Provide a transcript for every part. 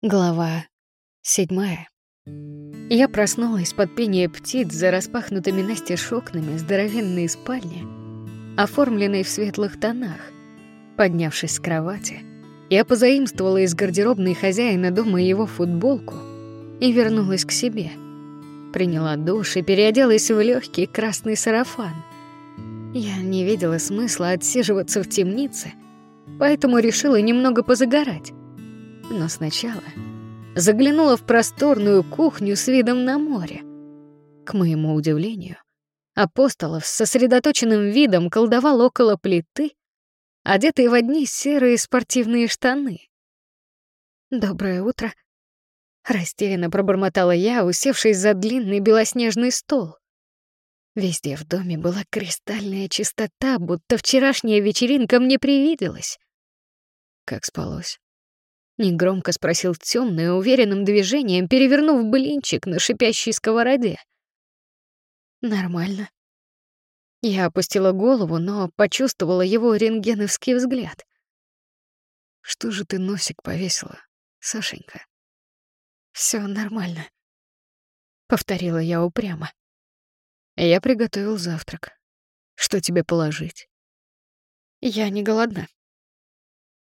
Глава седьмая. Я проснулась под пение птиц за распахнутыми настежь окнами здоровенной спальни, оформленной в светлых тонах. Поднявшись с кровати, я позаимствовала из гардеробной хозяина дома его футболку и вернулась к себе. Приняла душ и переоделась в легкий красный сарафан. Я не видела смысла отсиживаться в темнице, поэтому решила немного позагорать. Но сначала заглянула в просторную кухню с видом на море. К моему удивлению, Апостолов с сосредоточенным видом колдовал около плиты, одетый в одни серые спортивные штаны. «Доброе утро», — растерянно пробормотала я, усевшись за длинный белоснежный стол. Везде в доме была кристальная чистота, будто вчерашняя вечеринка мне привиделась. Как спалось? Негромко спросил темный, уверенным движением, перевернув блинчик на шипящей сковороде. Нормально. Я опустила голову, но почувствовала его рентгеновский взгляд. Что же ты носик повесила, Сашенька? Все нормально, повторила я упрямо. Я приготовил завтрак. Что тебе положить? Я не голодна.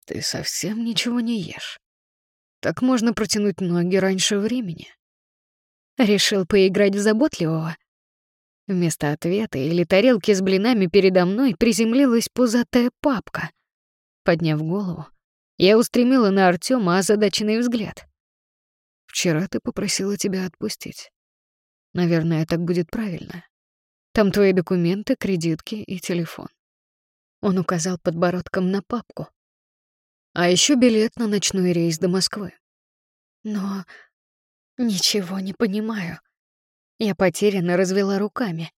Ты совсем ничего не ешь. Так можно протянуть ноги раньше времени. Решил поиграть в заботливого. Вместо ответа или тарелки с блинами передо мной приземлилась пузатая папка. Подняв голову, я устремила на Артема озадаченный взгляд. «Вчера ты попросила тебя отпустить. Наверное, так будет правильно. Там твои документы, кредитки и телефон». Он указал подбородком на папку. А еще билет на ночной рейс до Москвы. Но ничего не понимаю. Я потерянно развела руками.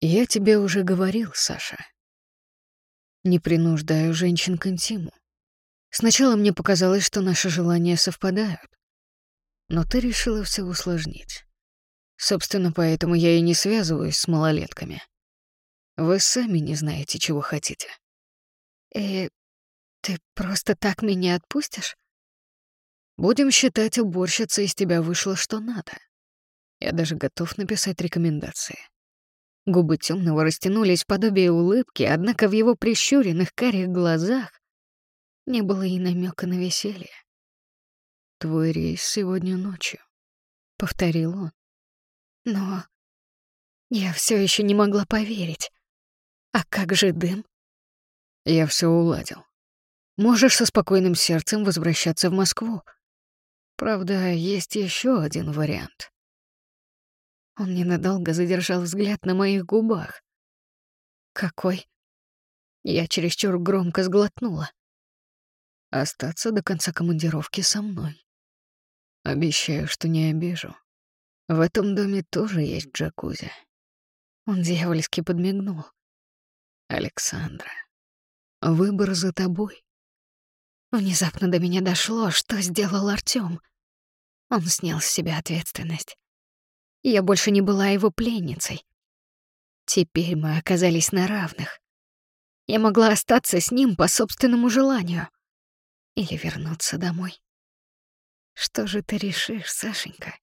Я тебе уже говорил, Саша. Не принуждаю женщин к интиму. Сначала мне показалось, что наши желания совпадают. Но ты решила все усложнить. Собственно, поэтому я и не связываюсь с малолетками. Вы сами не знаете, чего хотите. И ты просто так меня отпустишь? Будем считать, уборщица из тебя вышло что надо. Я даже готов написать рекомендации. Губы темного растянулись в подобие улыбки, однако в его прищуренных карих глазах не было и намека на веселье. «Твой рейс сегодня ночью», — повторил он. Но я все еще не могла поверить. А как же дым? Я все уладил. Можешь со спокойным сердцем возвращаться в Москву. Правда, есть еще один вариант. Он ненадолго задержал взгляд на моих губах. Какой? Я чересчур громко сглотнула. Остаться до конца командировки со мной. Обещаю, что не обижу. В этом доме тоже есть джакузи. Он дьявольски подмигнул. Александра, выбор за тобой. Внезапно до меня дошло, что сделал Артём. Он снял с себя ответственность. Я больше не была его пленницей. Теперь мы оказались на равных. Я могла остаться с ним по собственному желанию. Или вернуться домой. Что же ты решишь, Сашенька?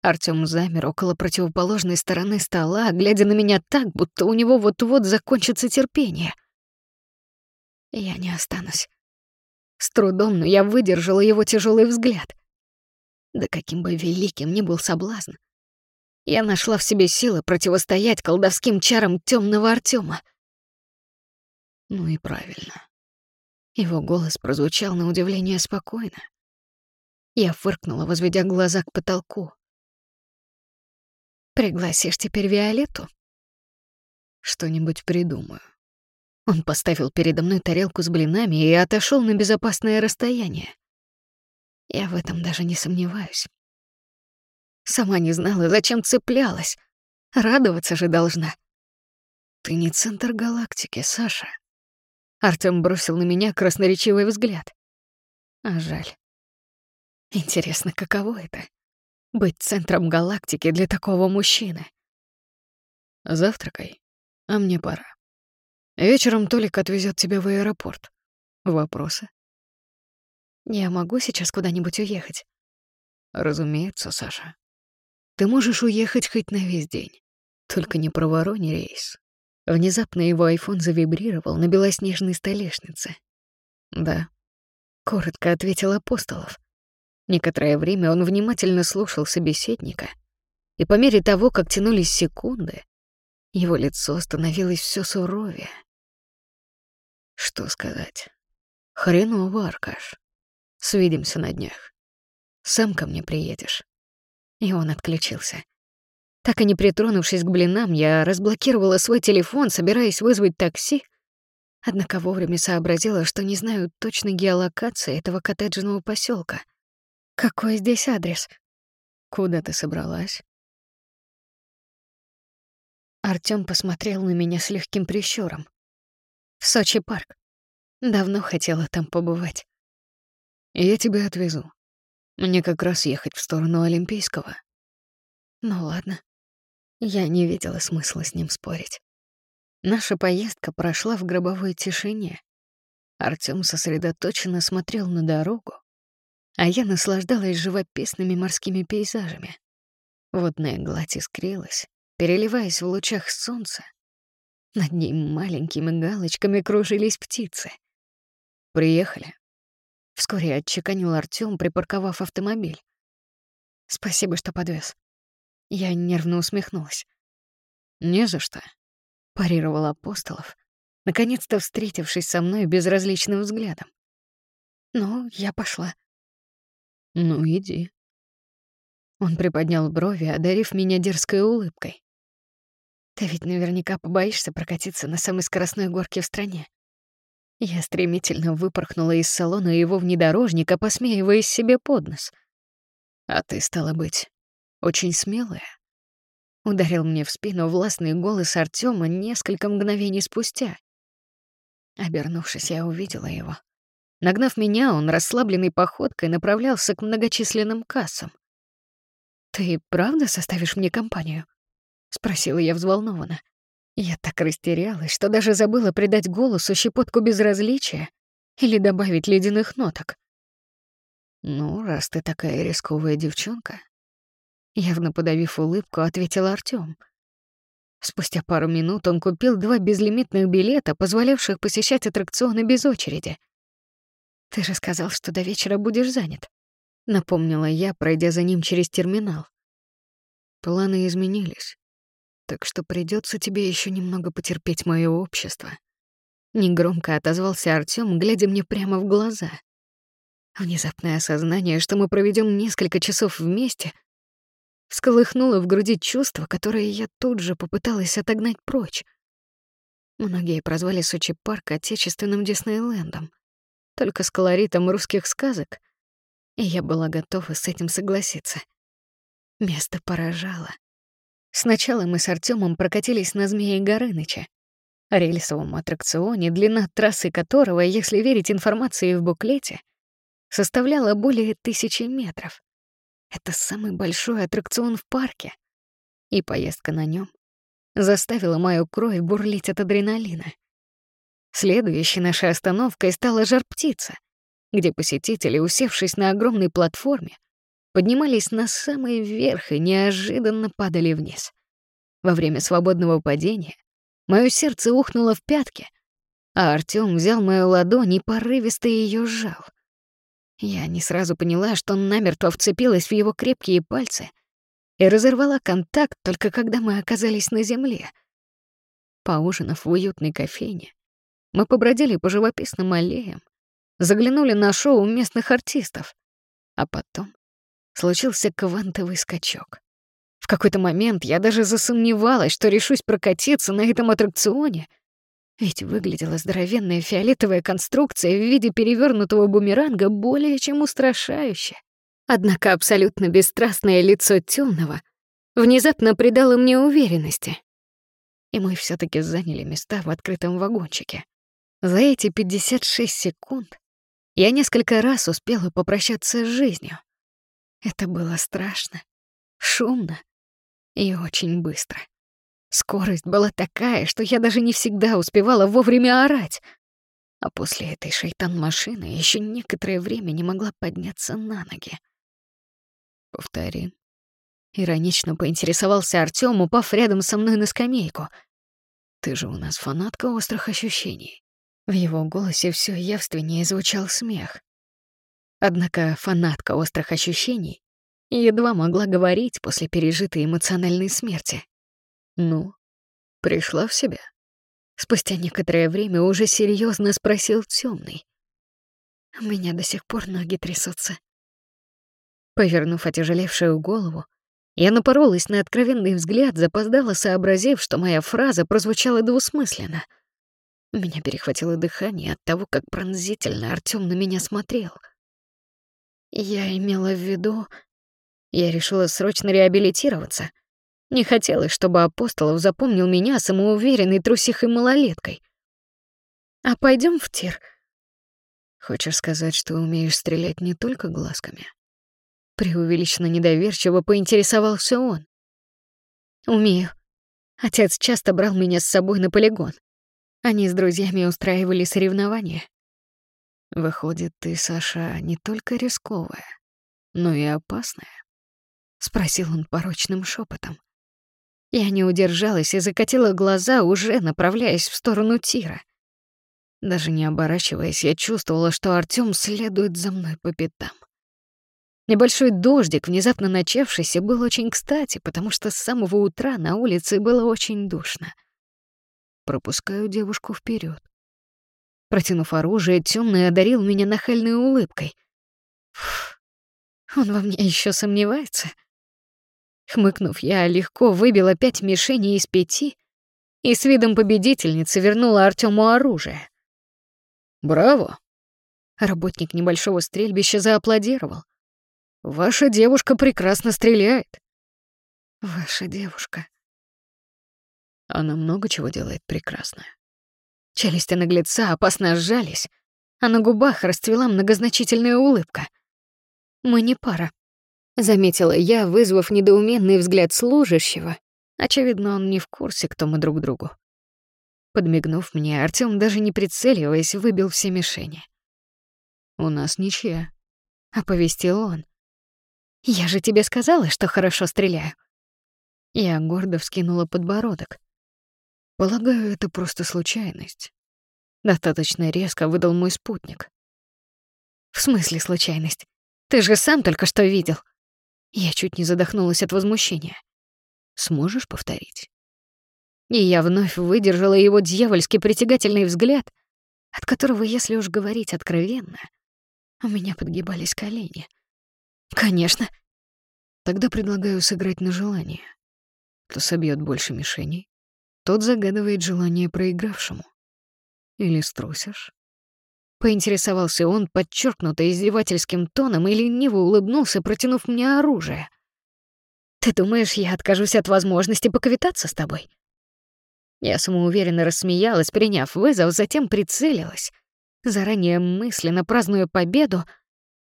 Артём замер около противоположной стороны стола, глядя на меня так, будто у него вот-вот закончится терпение. Я не останусь. С трудом, но я выдержала его тяжелый взгляд. Да каким бы великим ни был соблазн. Я нашла в себе силы противостоять колдовским чарам темного Артема. Ну и правильно. Его голос прозвучал на удивление спокойно. Я фыркнула, возведя глаза к потолку. «Пригласишь теперь Виолетту?» «Что-нибудь придумаю». Он поставил передо мной тарелку с блинами и отошел на безопасное расстояние. Я в этом даже не сомневаюсь. Сама не знала, зачем цеплялась. Радоваться же должна. Ты не центр галактики, Саша. Артём бросил на меня красноречивый взгляд. А жаль. Интересно, каково это — быть центром галактики для такого мужчины? Завтракай, а мне пора. Вечером Толик отвезет тебя в аэропорт. Вопросы? Я могу сейчас куда-нибудь уехать? Разумеется, Саша. Ты можешь уехать хоть на весь день. Только не проворони рейс. Внезапно его айфон завибрировал на белоснежной столешнице. «Да», — коротко ответил Апостолов. Некоторое время он внимательно слушал собеседника, и по мере того, как тянулись секунды, его лицо становилось все суровее. Что сказать? Хреново, Аркаш. Свидимся на днях. Сам ко мне приедешь. И он отключился. Так и не притронувшись к блинам, я разблокировала свой телефон, собираясь вызвать такси, однако вовремя сообразила, что не знаю точной геолокации этого коттеджного поселка. Какой здесь адрес? Куда ты собралась? Артём посмотрел на меня с легким прищуром. В Сочи парк. Давно хотела там побывать. Я тебя отвезу. Мне как раз ехать в сторону Олимпийского. Ну ладно. Я не видела смысла с ним спорить. Наша поездка прошла в гробовой тишине. Артём сосредоточенно смотрел на дорогу, а я наслаждалась живописными морскими пейзажами. Водная гладь искрилась, переливаясь в лучах солнца. Над ней маленькими галочками кружились птицы. «Приехали», — вскоре отчеканил Артём, припарковав автомобиль. «Спасибо, что подвез. Я нервно усмехнулась. «Не за что», — парировал Апостолов, наконец-то встретившись со мной безразличным взглядом. «Ну, я пошла». «Ну, иди». Он приподнял брови, одарив меня дерзкой улыбкой. «Ты ведь наверняка побоишься прокатиться на самой скоростной горке в стране». Я стремительно выпорхнула из салона его внедорожника, посмеиваясь себе под нос. «А ты, стала быть, очень смелая. Ударил мне в спину властный голос Артема несколько мгновений спустя. Обернувшись, я увидела его. Нагнав меня, он расслабленной походкой направлялся к многочисленным кассам. «Ты правда составишь мне компанию?» — спросила я взволнованно. Я так растерялась, что даже забыла придать голосу щепотку безразличия или добавить ледяных ноток. «Ну, раз ты такая рисковая девчонка, Явно подавив улыбку, ответил Артём. Спустя пару минут он купил два безлимитных билета, позволявших посещать аттракционы без очереди. «Ты же сказал, что до вечера будешь занят», — напомнила я, пройдя за ним через терминал. «Планы изменились, так что придется тебе еще немного потерпеть мое общество». Негромко отозвался Артём, глядя мне прямо в глаза. Внезапное осознание, что мы проведем несколько часов вместе — всколыхнуло в груди чувство, которое я тут же попыталась отогнать прочь. Многие прозвали Сочи парк отечественным Диснейлендом, только с колоритом русских сказок, и я была готова с этим согласиться. Место поражало. Сначала мы с Артёмом прокатились на Змеи Горыныча, рельсовом аттракционе, длина трассы которого, если верить информации в буклете, составляла более тысячи метров. Это самый большой аттракцион в парке. И поездка на нем заставила мою кровь бурлить от адреналина. Следующей нашей остановкой стала жар-птица, где посетители, усевшись на огромной платформе, поднимались на самый верх и неожиданно падали вниз. Во время свободного падения мое сердце ухнуло в пятки, а Артём взял мою ладонь и порывисто ее сжал. Я не сразу поняла, что намертво вцепилась в его крепкие пальцы и разорвала контакт только когда мы оказались на земле. Поужинав в уютной кофейне, мы побродили по живописным аллеям, заглянули на шоу местных артистов, а потом случился квантовый скачок. В какой-то момент я даже засомневалась, что решусь прокатиться на этом аттракционе — ведь выглядела здоровенная фиолетовая конструкция в виде перевернутого бумеранга более чем устрашающе. Однако абсолютно бесстрастное лицо темного внезапно придало мне уверенности. И мы все таки заняли места в открытом вагончике. За эти 56 секунд я несколько раз успела попрощаться с жизнью. Это было страшно, шумно и очень быстро. Скорость была такая, что я даже не всегда успевала вовремя орать. А после этой шайтан-машины еще некоторое время не могла подняться на ноги. Повтори. Иронично поинтересовался Артём, упав рядом со мной на скамейку. Ты же у нас фанатка острых ощущений. В его голосе все явственнее звучал смех. Однако фанатка острых ощущений едва могла говорить после пережитой эмоциональной смерти. Ну, пришла в себя? Спустя некоторое время уже серьезно спросил темный. У меня до сих пор ноги трясутся. Повернув отяжелевшую голову, я напоролась на откровенный взгляд, запоздала, сообразив, что моя фраза прозвучала двусмысленно — меня перехватило дыхание от того, как пронзительно Артём на меня смотрел. Я имела в виду... Я решила срочно реабилитироваться. Не хотелось, чтобы Апостолов запомнил меня самоуверенной трусихой малолеткой. А пойдем в тир. Хочешь сказать, что умеешь стрелять не только глазками? Преувеличенно недоверчиво поинтересовался он. Умею. Отец часто брал меня с собой на полигон. Они с друзьями устраивали соревнования. Выходит, ты, Саша, не только рисковая, но и опасная? Спросил он порочным шепотом. Я не удержалась и закатила глаза, уже направляясь в сторону тира. Даже не оборачиваясь, я чувствовала, что Артём следует за мной по пятам. Небольшой дождик, внезапно начавшийся, был очень кстати, потому что с самого утра на улице было очень душно — Пропускаю девушку вперед. Протянув оружие, темный одарил меня нахальной улыбкой. Фух, он во мне еще сомневается. Хмыкнув, я легко выбила пять мишеней из пяти и с видом победительницы вернула Артему оружие. «Браво!» Работник небольшого стрельбища зааплодировал. «Ваша девушка прекрасно стреляет». «Ваша девушка», она много чего делает прекрасно. Челюсти наглеца опасно сжались, а на губах расцвела многозначительная улыбка. «Мы не пара», — заметила я, вызвав недоуменный взгляд служащего. Очевидно, он не в курсе, кто мы друг другу. Подмигнув мне, Артём, даже не прицеливаясь, выбил все мишени. «У нас ничья», — оповестил он. «Я же тебе сказала, что хорошо стреляю». Я гордо вскинула подбородок. Полагаю, это просто случайность. Достаточно резко выдал мой спутник. В смысле случайность? Ты же сам только что видел. Я чуть не задохнулась от возмущения. Сможешь повторить? И я вновь выдержала его дьявольски притягательный взгляд, от которого, если уж говорить откровенно, у меня подгибались колени. Конечно. Тогда предлагаю сыграть на желание. Кто собьет больше мишеней, тот загадывает желание проигравшему. Или струсишь? Поинтересовался он подчеркнуто издевательским тоном и лениво улыбнулся, протянув мне оружие. «Ты думаешь, я откажусь от возможности поквитаться с тобой?» Я самоуверенно рассмеялась, приняв вызов, затем прицелилась, заранее мысленно празднуя победу.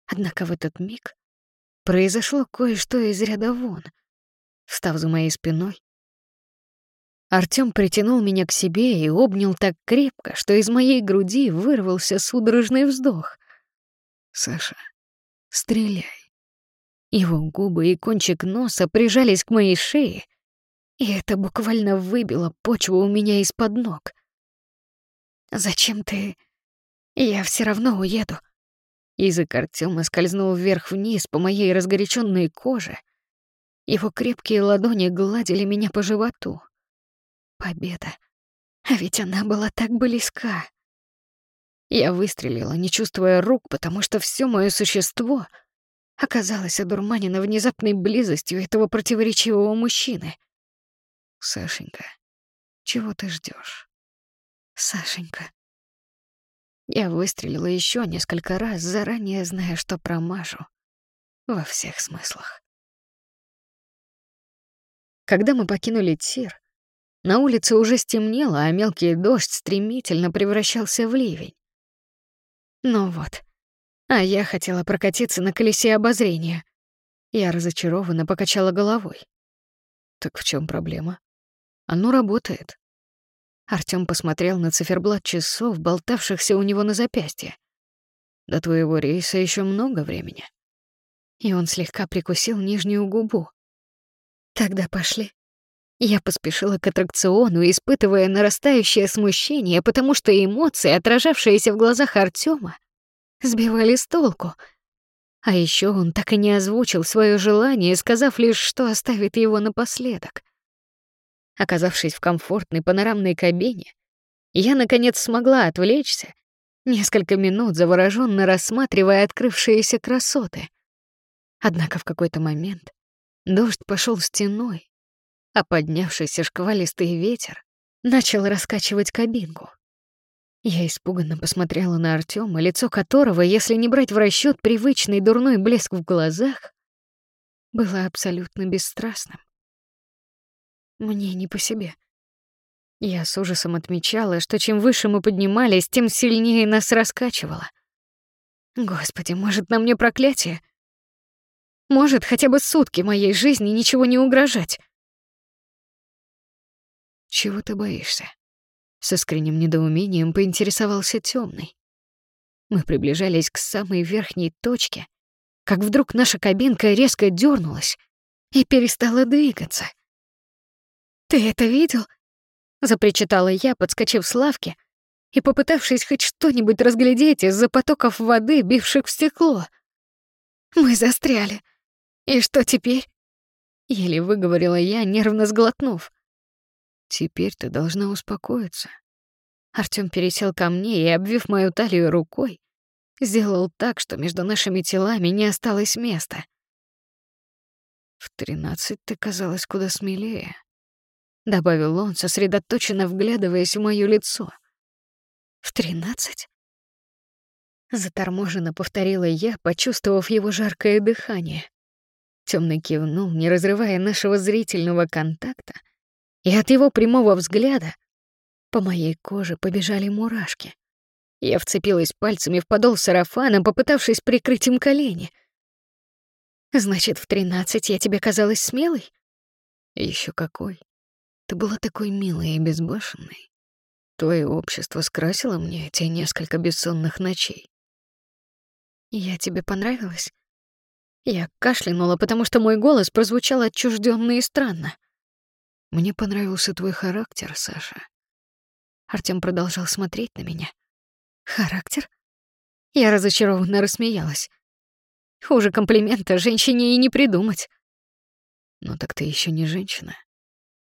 Однако в этот миг произошло кое-что из ряда вон. Встав за моей спиной, Артём притянул меня к себе и обнял так крепко, что из моей груди вырвался судорожный вздох. «Саша, стреляй». Его губы и кончик носа прижались к моей шее, и это буквально выбило почву у меня из-под ног. «Зачем ты...» «Я все равно уеду». Язык Артёма скользнул вверх-вниз по моей разгоряченной коже. Его крепкие ладони гладили меня по животу. Победа. А ведь она была так близка. Я выстрелила, не чувствуя рук, потому что все мое существо оказалось одурманено внезапной близостью этого противоречивого мужчины. Сашенька, чего ты ждешь? Сашенька. Я выстрелила еще несколько раз, заранее зная, что промажу. Во всех смыслах. Когда мы покинули Тир, на улице уже стемнело, а мелкий дождь стремительно превращался в ливень. Ну вот. А я хотела прокатиться на колесе обозрения. Я разочарованно покачала головой. Так в чем проблема? Оно работает. Артём посмотрел на циферблат часов, болтавшихся у него на запястье. До твоего рейса еще много времени. И он слегка прикусил нижнюю губу. Тогда пошли. Я поспешила к аттракциону, испытывая нарастающее смущение, потому что эмоции, отражавшиеся в глазах Артёма, сбивали с толку. А еще он так и не озвучил свое желание, сказав лишь, что оставит его напоследок. Оказавшись в комфортной панорамной кабине, я наконец смогла отвлечься, несколько минут завороженно рассматривая открывшиеся красоты. Однако в какой-то момент дождь пошел стеной, а поднявшийся шквалистый ветер начал раскачивать кабинку. Я испуганно посмотрела на Артёма, лицо которого, если не брать в расчёт привычный дурной блеск в глазах, было абсолютно бесстрастным. Мне не по себе. Я с ужасом отмечала, что чем выше мы поднимались, тем сильнее нас раскачивало. Господи, может, на мне проклятие? Может, хотя бы сутки моей жизни ничего не угрожать? Чего ты боишься? С искренним недоумением поинтересовался Темный. Мы приближались к самой верхней точке, как вдруг наша кабинка резко дернулась и перестала двигаться. «Ты это видел?» — запричитала я, подскочив с лавки и попытавшись хоть что-нибудь разглядеть из-за потоков воды, бивших в стекло. «Мы застряли. И что теперь?» — еле выговорила я, нервно сглотнув. «Теперь ты должна успокоиться». Артём пересел ко мне и, обвив мою талию рукой, сделал так, что между нашими телами не осталось места. «В тринадцать ты казалась куда смелее», — добавил он, сосредоточенно вглядываясь в моё лицо. «В тринадцать?» Заторможенно повторила я, почувствовав его жаркое дыхание. Темный кивнул, не разрывая нашего зрительного контакта, и от его прямого взгляда по моей коже побежали мурашки. Я вцепилась пальцами в подол сарафана, попытавшись прикрыть им колени. «Значит, в тринадцать я тебе казалась смелой?» Еще какой. Ты была такой милой и безбашенной. Твое общество скрасило мне те несколько бессонных ночей. Я тебе понравилась? Я кашлянула, потому что мой голос прозвучал отчужденно и странно. Мне понравился твой характер, Саша. Артём продолжал смотреть на меня. Характер? Я разочарованно рассмеялась. Хуже комплимента женщине и не придумать. Но так ты еще не женщина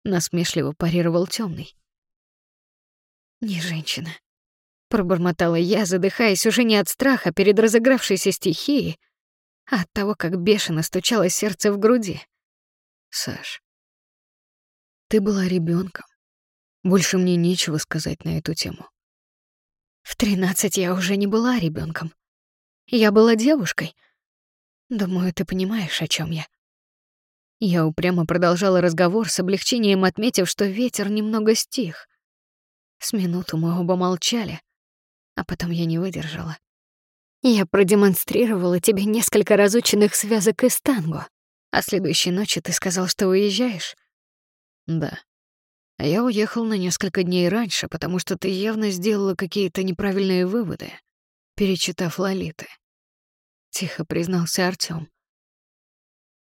насмешливо парировал темный. Не женщина, пробормотала я, задыхаясь уже не от страха перед разыгравшейся стихией, а от того, как бешено стучало сердце в груди. Саш, ты была ребенком. Больше мне нечего сказать на эту тему. В тринадцать я уже не была ребенком. Я была девушкой. Думаю, ты понимаешь, о чем я. Я упрямо продолжала разговор с облегчением, отметив, что ветер немного стих. С минуту мы оба молчали, а потом я не выдержала. Я продемонстрировала тебе несколько разученных связок из танго, а следующей ночью ты сказал, что уезжаешь. Да. А я уехал на несколько дней раньше, потому что ты явно сделала какие-то неправильные выводы, перечитав Лолиты. Тихо признался Артём.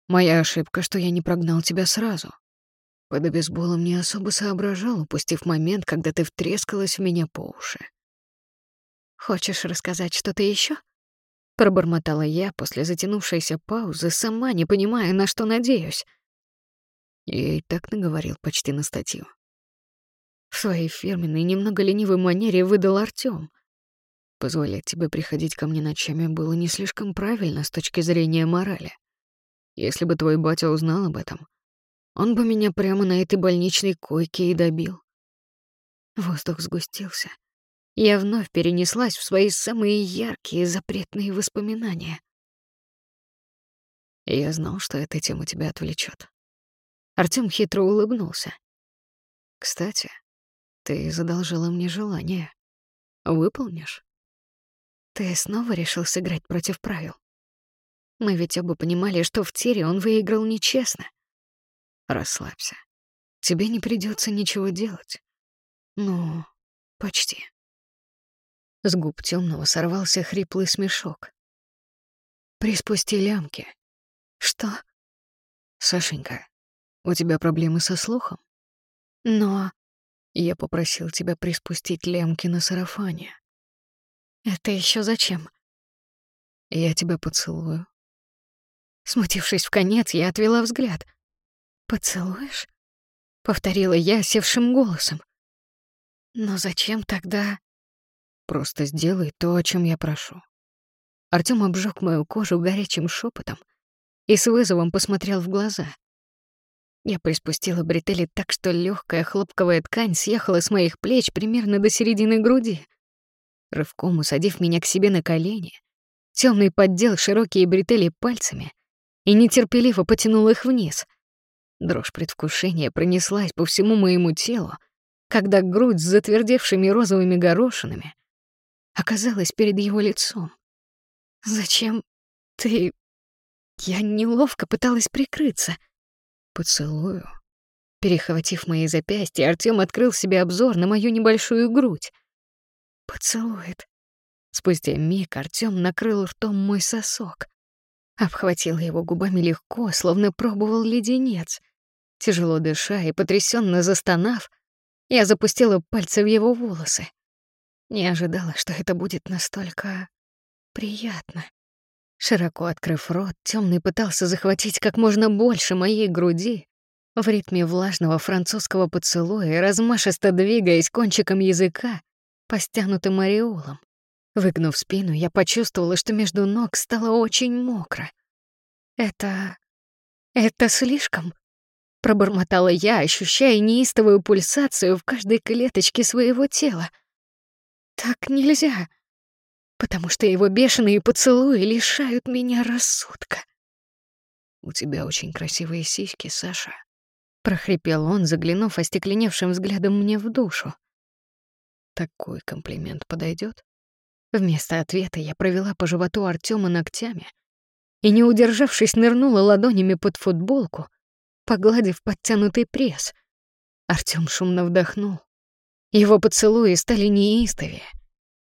Моя ошибка, что я не прогнал тебя сразу. Под обезболом не особо соображал, упустив момент, когда ты втрескалась в меня по уши. «Хочешь рассказать что-то еще? Пробормотала я после затянувшейся паузы, сама не понимая, на что надеюсь. Я и так наговорил почти на статью. В своей фирменной, немного ленивой манере выдал Артём. Позволять тебе приходить ко мне ночами было не слишком правильно с точки зрения морали. Если бы твой батя узнал об этом, он бы меня прямо на этой больничной койке и добил. Воздух сгустился. Я вновь перенеслась в свои самые яркие запретные воспоминания. я знал, что эта тема тебя отвлечет. Артём хитро улыбнулся. Кстати, ты задолжила мне желание. Выполнишь? Ты снова решил сыграть против правил? Мы ведь оба понимали, что в тире он выиграл нечестно. Расслабься. Тебе не придется ничего делать. Ну, почти. С губ темного сорвался хриплый смешок. Приспусти лямки. Что? Сашенька, у тебя проблемы со слухом? Но я попросил тебя приспустить лямки на сарафане. Это еще зачем? Я тебя поцелую. Смутившись в конец, я отвела взгляд. Поцелуешь? повторила я севшим голосом. Но зачем тогда? Просто сделай то, о чем я прошу. Артём обжег мою кожу горячим шепотом и с вызовом посмотрел в глаза. Я приспустила бретели так, что легкая хлопковая ткань съехала с моих плеч примерно до середины груди. Рывком усадив меня к себе на колени, темный поддел широкие бретели пальцами и нетерпеливо потянул их вниз. Дрожь предвкушения пронеслась по всему моему телу, когда грудь с затвердевшими розовыми горошинами оказалась перед его лицом. «Зачем ты...» Я неловко пыталась прикрыться. «Поцелую». Перехватив мои запястья, Артём открыл себе обзор на мою небольшую грудь. «Поцелует». Спустя миг Артём накрыл ртом мой сосок. Обхватил его губами легко, словно пробовал леденец. Тяжело дыша и потрясенно застонав, я запустила пальцы в его волосы. Не ожидала, что это будет настолько приятно. Широко открыв рот, темный пытался захватить как можно больше моей груди в ритме влажного французского поцелуя, размашисто двигаясь кончиком языка по стянутым ореолам. Выгнув спину, я почувствовала, что между ног стало очень мокро. «Это... это слишком?» — пробормотала я, ощущая неистовую пульсацию в каждой клеточке своего тела. «Так нельзя, потому что его бешеные поцелуи лишают меня рассудка». «У тебя очень красивые сиськи, Саша», — прохрипел он, заглянув остекленевшим взглядом мне в душу. «Такой комплимент подойдет? Вместо ответа я провела по животу Артема ногтями и, не удержавшись, нырнула ладонями под футболку, погладив подтянутый пресс. Артём шумно вдохнул. Его поцелуи стали неистовее,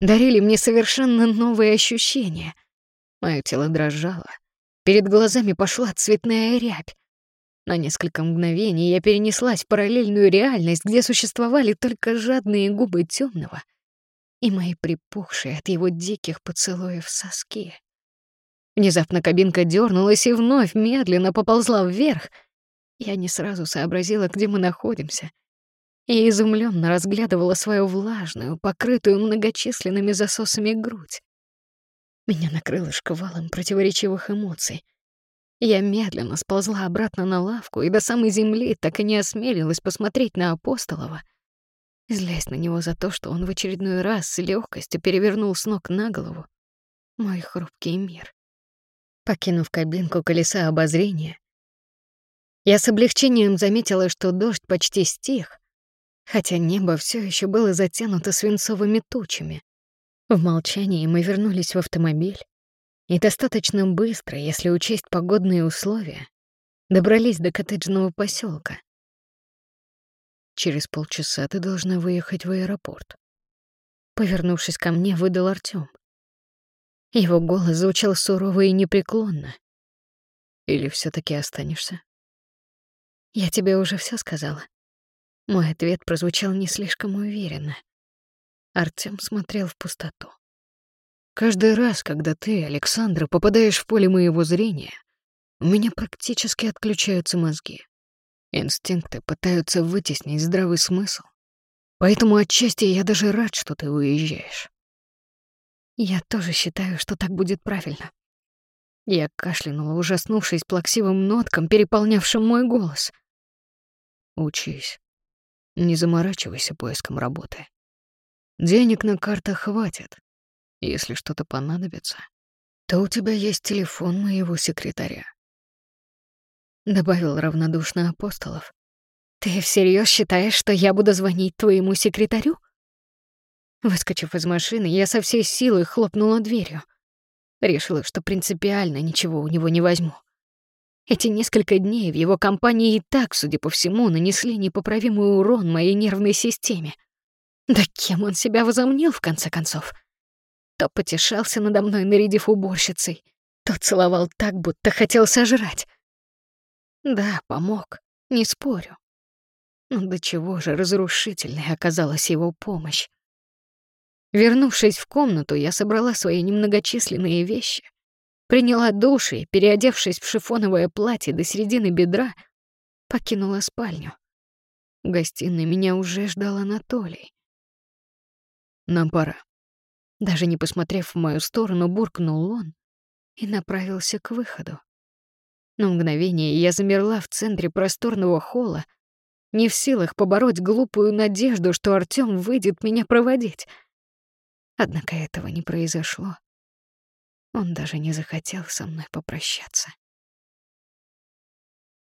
дарили мне совершенно новые ощущения. Моё тело дрожало, перед глазами пошла цветная рябь. На несколько мгновений я перенеслась в параллельную реальность, где существовали только жадные губы тёмного и мои припухшие от его диких поцелуев соски. Внезапно кабинка дернулась и вновь медленно поползла вверх. Я не сразу сообразила, где мы находимся, и изумленно разглядывала свою влажную, покрытую многочисленными засосами грудь. Меня накрыло шквалом противоречивых эмоций. Я медленно сползла обратно на лавку и до самой земли так и не осмелилась посмотреть на Апостолова — злясь на него за то, что он в очередной раз с легкостью перевернул с ног на голову мой хрупкий мир. Покинув кабинку колеса обозрения, я с облегчением заметила, что дождь почти стих, хотя небо все еще было затянуто свинцовыми тучами. В молчании мы вернулись в автомобиль и достаточно быстро, если учесть погодные условия, добрались до коттеджного поселка. Через полчаса ты должна выехать в аэропорт. Повернувшись ко мне, выдал Артём. Его голос звучал сурово и непреклонно. Или все таки останешься? Я тебе уже все сказала. Мой ответ прозвучал не слишком уверенно. Артём смотрел в пустоту. Каждый раз, когда ты, Александра, попадаешь в поле моего зрения, у меня практически отключаются мозги. Инстинкты пытаются вытеснить здравый смысл. Поэтому отчасти я даже рад, что ты уезжаешь. Я тоже считаю, что так будет правильно. Я кашлянула, ужаснувшись плаксивым ноткам, переполнявшим мой голос. Учись. Не заморачивайся поиском работы. Денег на картах хватит. Если что-то понадобится, то у тебя есть телефон моего секретаря добавил равнодушно Апостолов. Ты всерьез считаешь, что я буду звонить твоему секретарю? Выскочив из машины, я со всей силы хлопнула дверью. Решила, что принципиально ничего у него не возьму. Эти несколько дней в его компании и так, судя по всему, нанесли непоправимый урон моей нервной системе. Да кем он себя возомнил, в конце концов? То потешался надо мной, нарядив уборщицей, то целовал так, будто хотел сожрать. Да, помог, не спорю. Но до чего же разрушительной оказалась его помощь. Вернувшись в комнату, я собрала свои немногочисленные вещи, приняла душ и, переодевшись в шифоновое платье до середины бедра, покинула спальню. В гостиной меня уже ждал Анатолий. Нам пора. Даже не посмотрев в мою сторону, буркнул он и направился к выходу. На мгновение я замерла в центре просторного холла, не в силах побороть глупую надежду, что Артём выйдет меня проводить. Однако этого не произошло. Он даже не захотел со мной попрощаться.